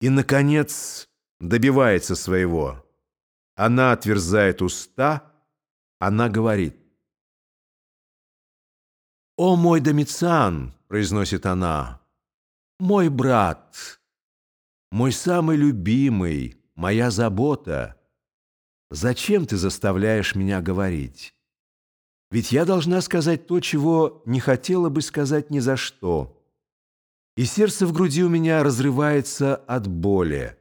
И, наконец, добивается своего. Она отверзает уста, она говорит. «О, мой Домициан!» — произносит она. «Мой брат, мой самый любимый, моя забота. Зачем ты заставляешь меня говорить? Ведь я должна сказать то, чего не хотела бы сказать ни за что» и сердце в груди у меня разрывается от боли.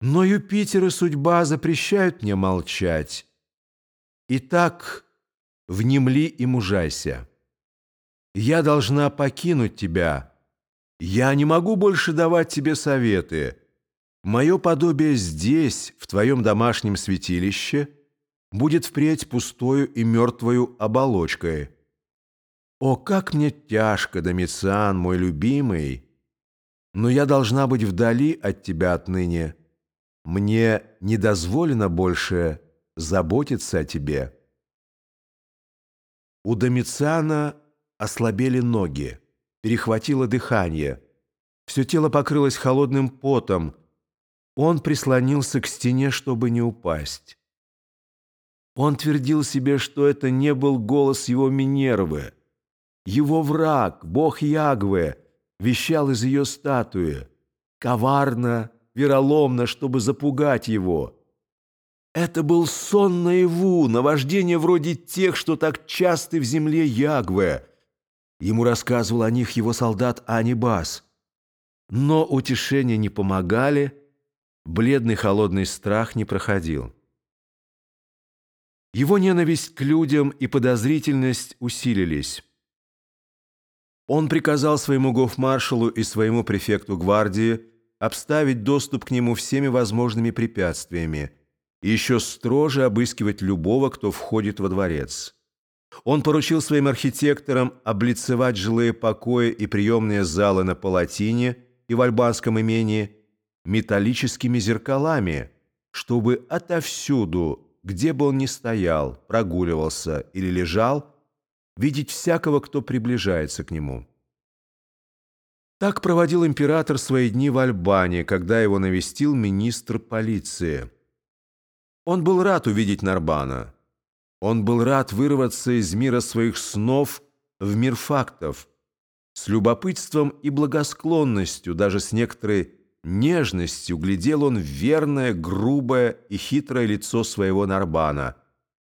Но Юпитер и судьба запрещают мне молчать. Итак, внемли и мужайся. Я должна покинуть тебя. Я не могу больше давать тебе советы. Мое подобие здесь, в твоем домашнем святилище, будет впредь пустою и мертвою оболочкой». О, как мне тяжко, Домициан, мой любимый! Но я должна быть вдали от тебя отныне. Мне не дозволено больше заботиться о тебе. У Домициана ослабели ноги, перехватило дыхание. Все тело покрылось холодным потом. Он прислонился к стене, чтобы не упасть. Он твердил себе, что это не был голос его Минервы, его враг, бог Ягве, вещал из ее статуи, коварно, вероломно, чтобы запугать его. Это был сон наяву, наваждение вроде тех, что так часты в земле Ягве. Ему рассказывал о них его солдат Анибас. Но утешения не помогали, бледный холодный страх не проходил. Его ненависть к людям и подозрительность усилились. Он приказал своему гофмаршалу и своему префекту гвардии обставить доступ к нему всеми возможными препятствиями и еще строже обыскивать любого, кто входит во дворец. Он поручил своим архитекторам облицевать жилые покои и приемные залы на Палатине и в Альбанском имении металлическими зеркалами, чтобы отовсюду, где бы он ни стоял, прогуливался или лежал, видеть всякого, кто приближается к нему. Так проводил император свои дни в Альбане, когда его навестил министр полиции. Он был рад увидеть Нарбана. Он был рад вырваться из мира своих снов в мир фактов, с любопытством и благосклонностью, даже с некоторой нежностью глядел он в верное, грубое и хитрое лицо своего Нарбана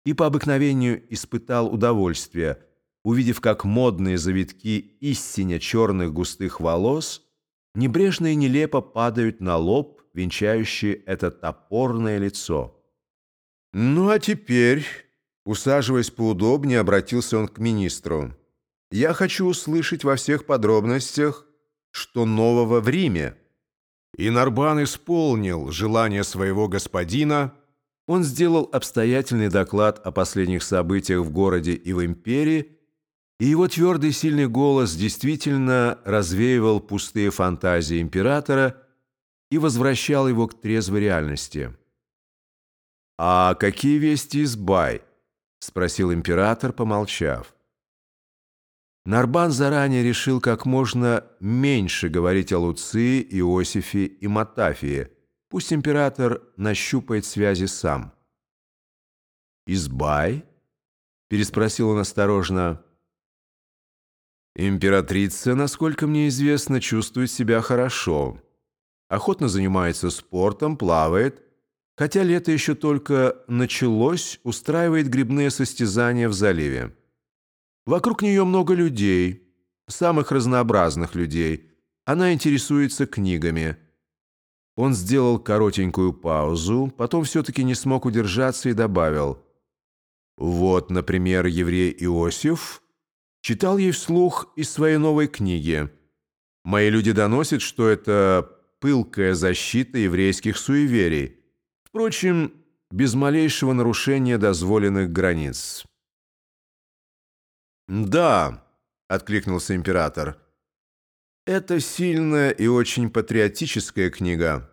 и по обыкновению испытал удовольствие – увидев, как модные завитки истиня черных густых волос небрежно и нелепо падают на лоб, венчающий это топорное лицо. «Ну а теперь...» Усаживаясь поудобнее, обратился он к министру. «Я хочу услышать во всех подробностях, что нового в Риме». И Нарбан исполнил желание своего господина. Он сделал обстоятельный доклад о последних событиях в городе и в империи, и его твердый сильный голос действительно развеивал пустые фантазии императора и возвращал его к трезвой реальности. «А какие вести из Бай?» — спросил император, помолчав. Нарбан заранее решил как можно меньше говорить о Луции, Иосифе и Матафии. Пусть император нащупает связи сам. «Избай?» — переспросил он осторожно. Императрица, насколько мне известно, чувствует себя хорошо. Охотно занимается спортом, плавает. Хотя лето еще только началось, устраивает грибные состязания в заливе. Вокруг нее много людей, самых разнообразных людей. Она интересуется книгами. Он сделал коротенькую паузу, потом все-таки не смог удержаться и добавил. «Вот, например, еврей Иосиф...» читал ей вслух из своей новой книги. Мои люди доносят, что это пылкая защита еврейских суеверий, впрочем, без малейшего нарушения дозволенных границ. «Да», — откликнулся император, — «это сильная и очень патриотическая книга.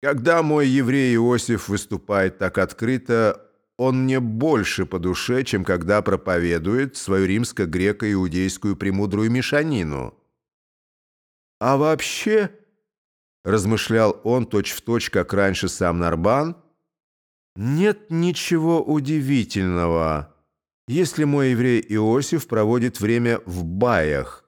Когда мой еврей Иосиф выступает так открыто, он мне больше по душе, чем когда проповедует свою римско-греко-иудейскую премудрую мешанину. А вообще, размышлял он точь-в-точь, как раньше сам Нарбан, нет ничего удивительного, если мой еврей Иосиф проводит время в баях,